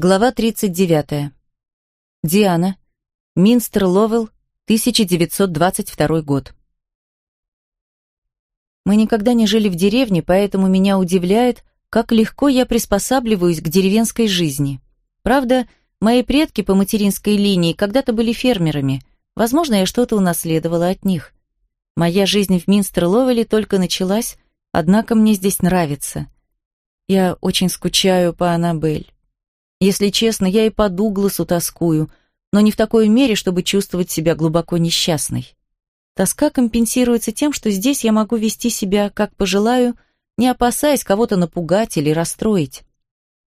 Глава 39. Диана. Минстер Ловел, 1922 год. Мы никогда не жили в деревне, поэтому меня удивляет, как легко я приспосабливаюсь к деревенской жизни. Правда, мои предки по материнской линии когда-то были фермерами. Возможно, я что-то унаследовала от них. Моя жизнь в Минстер-Ловеле только началась, однако мне здесь нравится. Я очень скучаю по Аннабель. Если честно, я и по Дугласу тоскую, но не в такой мере, чтобы чувствовать себя глубоко несчастной. Тоска компенсируется тем, что здесь я могу вести себя, как пожелаю, не опасаясь кого-то напугать или расстроить.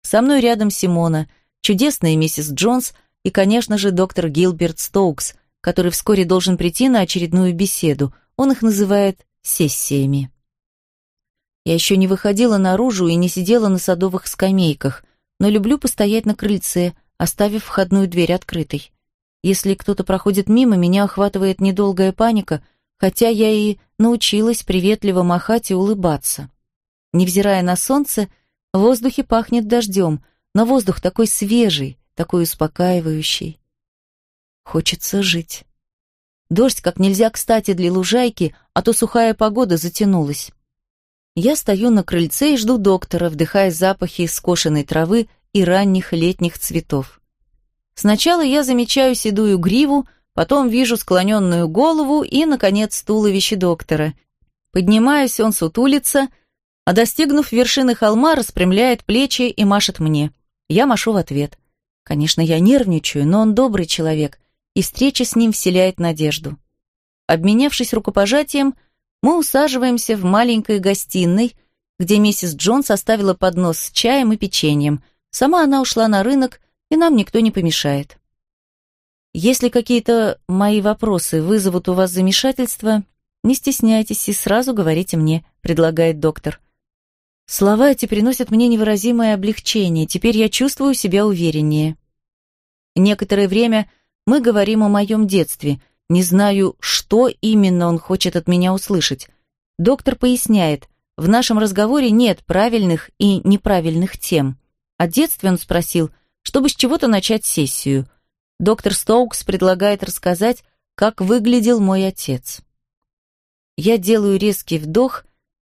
Со мной рядом Симона, чудесная миссис Джонс и, конечно же, доктор Гилберт Стоукс, который вскоре должен прийти на очередную беседу. Он их называет сессиями. Я еще не выходила наружу и не сидела на садовых скамейках, но люблю постоять на крыльце, оставив входную дверь открытой. Если кто-то проходит мимо, меня охватывает недолгая паника, хотя я и научилась приветливо махать и улыбаться. Невзирая на солнце, в воздухе пахнет дождем, но воздух такой свежий, такой успокаивающий. Хочется жить. Дождь как нельзя кстати для лужайки, а то сухая погода затянулась. Я стою на крыльце и жду доктора, вдыхая запахи скошенной травы и ранних летних цветов. Сначала я замечаю седую гриву, потом вижу склоненную голову и, наконец, туловище доктора. Поднимаюсь, он сутулится, а достигнув вершины холма, распрямляет плечи и машет мне. Я машу в ответ. Конечно, я нервничаю, но он добрый человек, и встреча с ним вселяет надежду. Обменявшись рукопожатием, мы усаживаемся в маленькой гостиной, где миссис Джонс оставила поднос с чаем и печеньем. Сама она ушла на рынок, и нам никто не помешает. Если какие-то мои вопросы вызовут у вас замешательство, не стесняйтесь и сразу говорите мне, предлагает доктор. Слова эти приносят мне невыразимое облегчение, теперь я чувствую себя увереннее. Некоторое время мы говорим о моем детстве, не знаю, что именно он хочет от меня услышать. Доктор поясняет, в нашем разговоре нет правильных и неправильных тем. О детстве он спросил, чтобы с чего-то начать сессию. Доктор Стоукс предлагает рассказать, как выглядел мой отец. Я делаю резкий вдох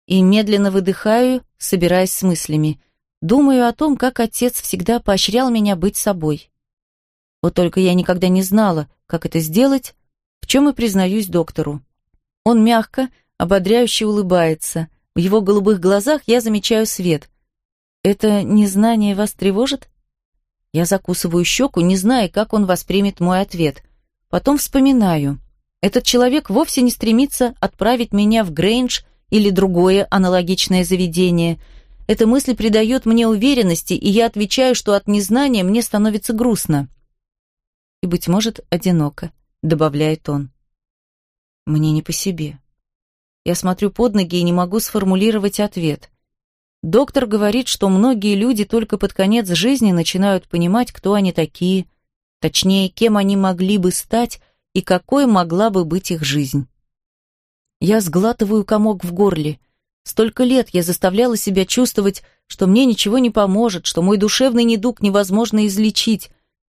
и медленно выдыхаю, собираясь с мыслями. Думаю о том, как отец всегда поощрял меня быть собой. Вот только я никогда не знала, как это сделать, чем и признаюсь доктору. Он мягко, ободряюще улыбается. В его голубых глазах я замечаю свет. Это незнание вас тревожит? Я закусываю щеку, не зная, как он воспримет мой ответ. Потом вспоминаю. Этот человек вовсе не стремится отправить меня в Грейндж или другое аналогичное заведение. Эта мысль придает мне уверенности, и я отвечаю, что от незнания мне становится грустно. И, быть может, одиноко добавляет он. Мне не по себе. Я смотрю под ноги и не могу сформулировать ответ. Доктор говорит, что многие люди только под конец жизни начинают понимать, кто они такие, точнее, кем они могли бы стать и какой могла бы быть их жизнь. Я сглатываю комок в горле. Столько лет я заставляла себя чувствовать, что мне ничего не поможет, что мой душевный недуг невозможно излечить.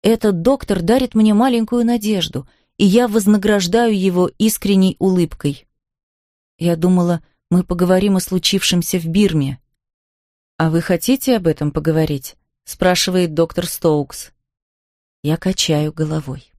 Этот доктор дарит мне маленькую надежду — и я вознаграждаю его искренней улыбкой. Я думала, мы поговорим о случившемся в Бирме. «А вы хотите об этом поговорить?» — спрашивает доктор Стоукс. Я качаю головой.